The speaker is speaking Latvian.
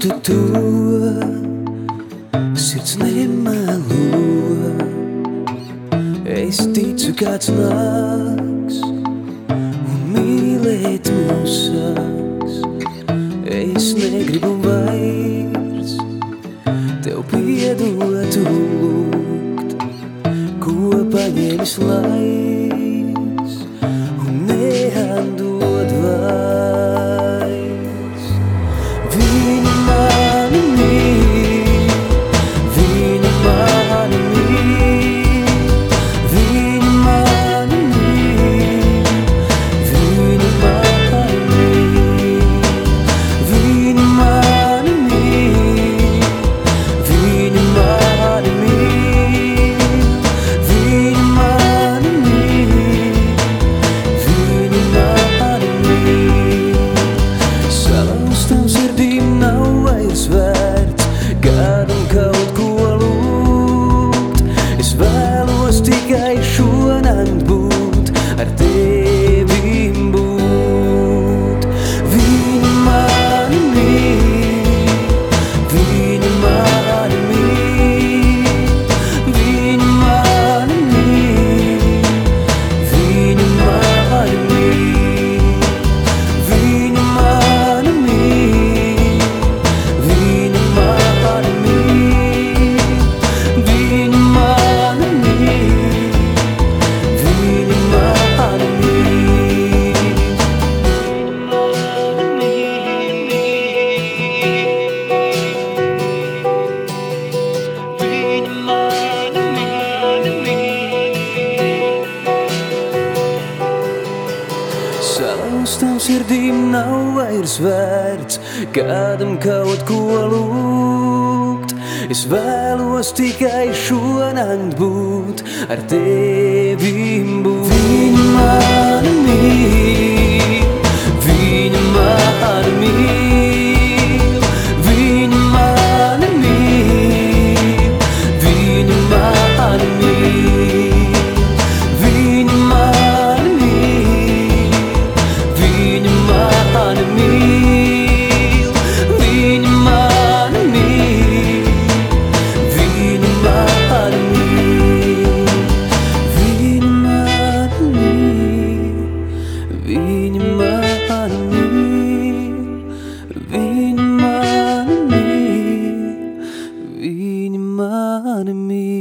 tu, tu Sirds nemelo. Es ticu, kāds nāks Un mīlēt mūs sāks. Es negribu vairs Tev piedot un lūgt Ko paņēmis laiks and Salauztām sirdīm nav vairs vērts kādam kaut ko lūgt. Es vēlos tikai šonakt būt ar tevi money me.